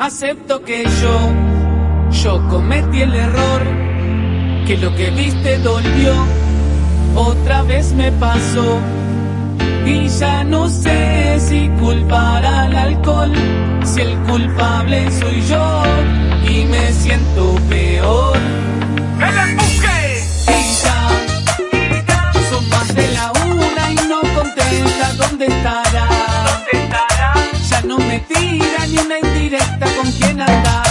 Acepto que yo, yo cometí el error, que lo que viste dolió, otra vez me pasó. Y ya no sé si culpar al alcohol, si el culpable soy yo y me siento peor. ¡El embuque! Y ya son más de la una y no contesta dónde estará. ¿Dónde estará? Ya no me tira ni una indirecta con quién andará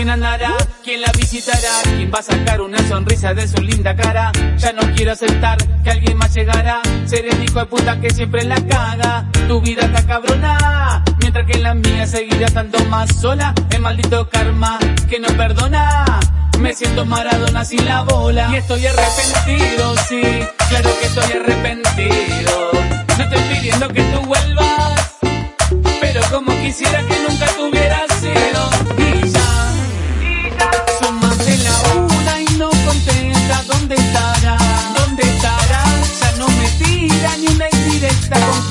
¿Quién andará? ¿Quién la visitará? ¿Quién va a sacar una sonrisa de su linda cara? Ya no quiero aceptar que alguien más llegará. Ser el hijo de puta que siempre la caga. Tu vida está cabrona. Mientras que la mía seguirá estando más sola. El maldito karma que no perdona. Me siento Maradona sin la bola. Y estoy arrepentido, sí. Claro que estoy arrepentido. No estoy pidiendo que tú vuelvas. Pero como quisiera que nunca conquista con